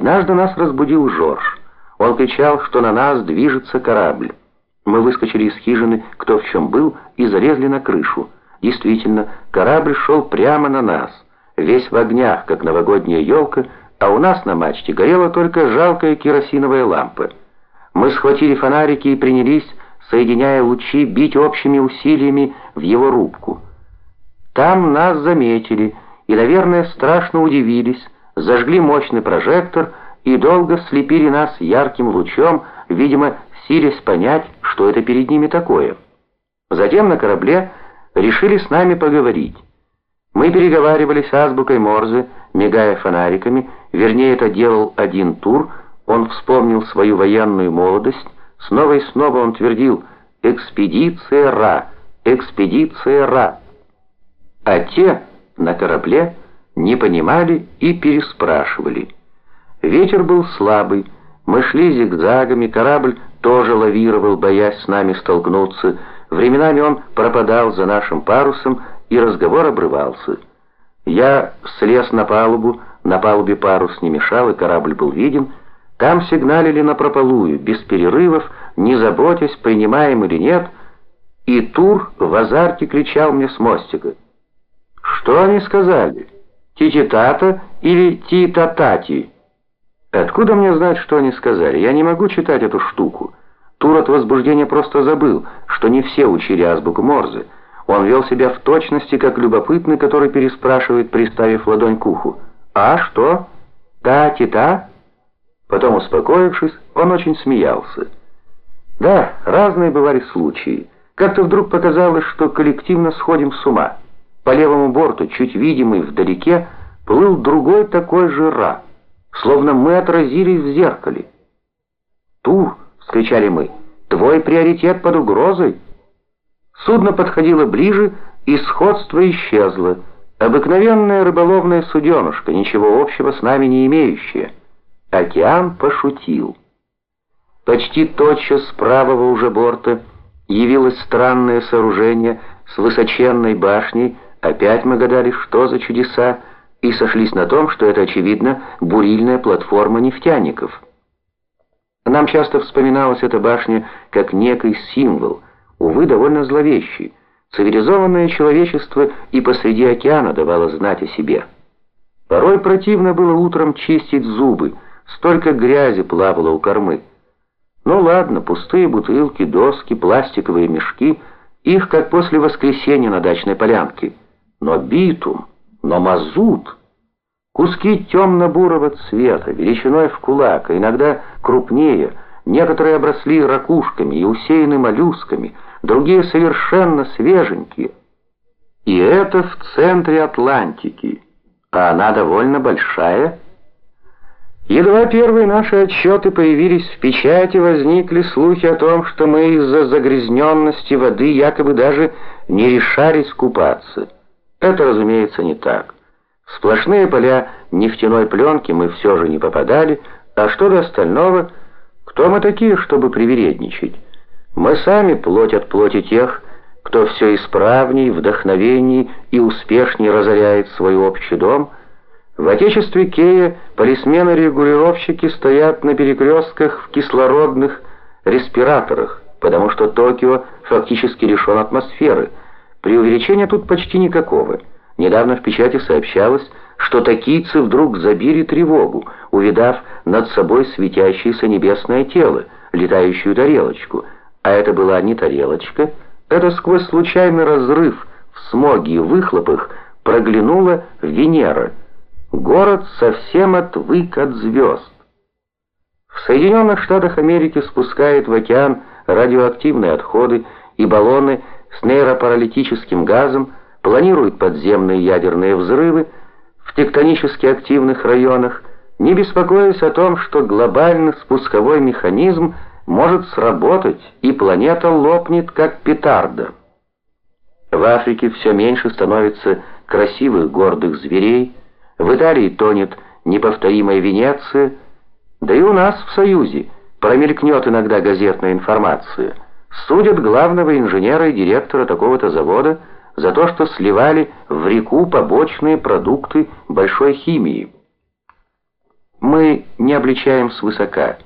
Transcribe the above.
Однажды нас разбудил Жорж. Он кричал, что на нас движется корабль. Мы выскочили из хижины, кто в чем был, и залезли на крышу. Действительно, корабль шел прямо на нас, весь в огнях, как новогодняя елка, а у нас на мачте горела только жалкая керосиновая лампа. Мы схватили фонарики и принялись, соединяя лучи, бить общими усилиями в его рубку. Там нас заметили и, наверное, страшно удивились, зажгли мощный прожектор и долго слепили нас ярким лучом, видимо, силясь понять, что это перед ними такое. Затем на корабле решили с нами поговорить. Мы переговаривались азбукой Морзе, мигая фонариками, вернее, это делал один тур, он вспомнил свою военную молодость, снова и снова он твердил «Экспедиция Ра! Экспедиция Ра!» А те на корабле не понимали и переспрашивали. Ветер был слабый, мы шли зигзагами, корабль тоже лавировал, боясь с нами столкнуться. Временами он пропадал за нашим парусом, и разговор обрывался. Я слез на палубу, на палубе парус не мешал, и корабль был виден. Там сигналили на прополую, без перерывов, не заботясь, принимаем или нет, и Тур в азарте кричал мне с мостика. «Что они сказали? Тититата или Титатати?» Откуда мне знать, что они сказали? Я не могу читать эту штуку. Тур от возбуждения просто забыл, что не все учили азбуку Морзе. Он вел себя в точности, как любопытный, который переспрашивает, приставив ладонь к уху. «А что? Та-ти-та?» Потом, успокоившись, он очень смеялся. Да, разные бывали случаи. Как-то вдруг показалось, что коллективно сходим с ума. По левому борту, чуть видимый вдалеке, плыл другой такой же Ра словно мы отразились в зеркале. «Тур!» — вскричали мы. «Твой приоритет под угрозой!» Судно подходило ближе, и сходство исчезло. Обыкновенная рыболовная суденушка, ничего общего с нами не имеющая. Океан пошутил. Почти тотчас с правого уже борта явилось странное сооружение с высоченной башней. Опять мы гадали, что за чудеса и сошлись на том, что это, очевидно, бурильная платформа нефтяников. Нам часто вспоминалась эта башня как некий символ, увы, довольно зловещий. Цивилизованное человечество и посреди океана давало знать о себе. Порой противно было утром чистить зубы, столько грязи плавало у кормы. Ну ладно, пустые бутылки, доски, пластиковые мешки, их как после воскресенья на дачной полянке. Но битум... Но мазут, куски темно-бурого цвета, величиной в кулак, а иногда крупнее, некоторые обросли ракушками и усеяны моллюсками, другие совершенно свеженькие. И это в центре Атлантики, а она довольно большая. Едва первые наши отчеты появились в печати, возникли слухи о том, что мы из-за загрязненности воды якобы даже не решались купаться. Это, разумеется, не так. В сплошные поля нефтяной пленки мы все же не попадали, а что до остального, кто мы такие, чтобы привередничать? Мы сами плоть от плоти тех, кто все исправней, вдохновенней и успешней разоряет свой общий дом. В отечестве Кея полисмены-регулировщики стоят на перекрестках в кислородных респираторах, потому что Токио фактически лишен атмосферы – Преувеличения тут почти никакого. Недавно в печати сообщалось, что токийцы вдруг забили тревогу, увидав над собой светящееся небесное тело, летающую тарелочку. А это была не тарелочка, это сквозь случайный разрыв в смоге и выхлопах проглянула Венера. Город совсем отвык от звезд. В Соединенных Штатах Америки спускают в океан радиоактивные отходы и баллоны с нейропаралитическим газом, планирует подземные ядерные взрывы в тектонически активных районах, не беспокоясь о том, что глобальный спусковой механизм может сработать, и планета лопнет, как петарда. В Африке все меньше становится красивых гордых зверей, в Италии тонет неповторимая Венеция, да и у нас в Союзе промелькнет иногда газетная информация – Судят главного инженера и директора такого-то завода за то, что сливали в реку побочные продукты большой химии. Мы не обличаем свысока.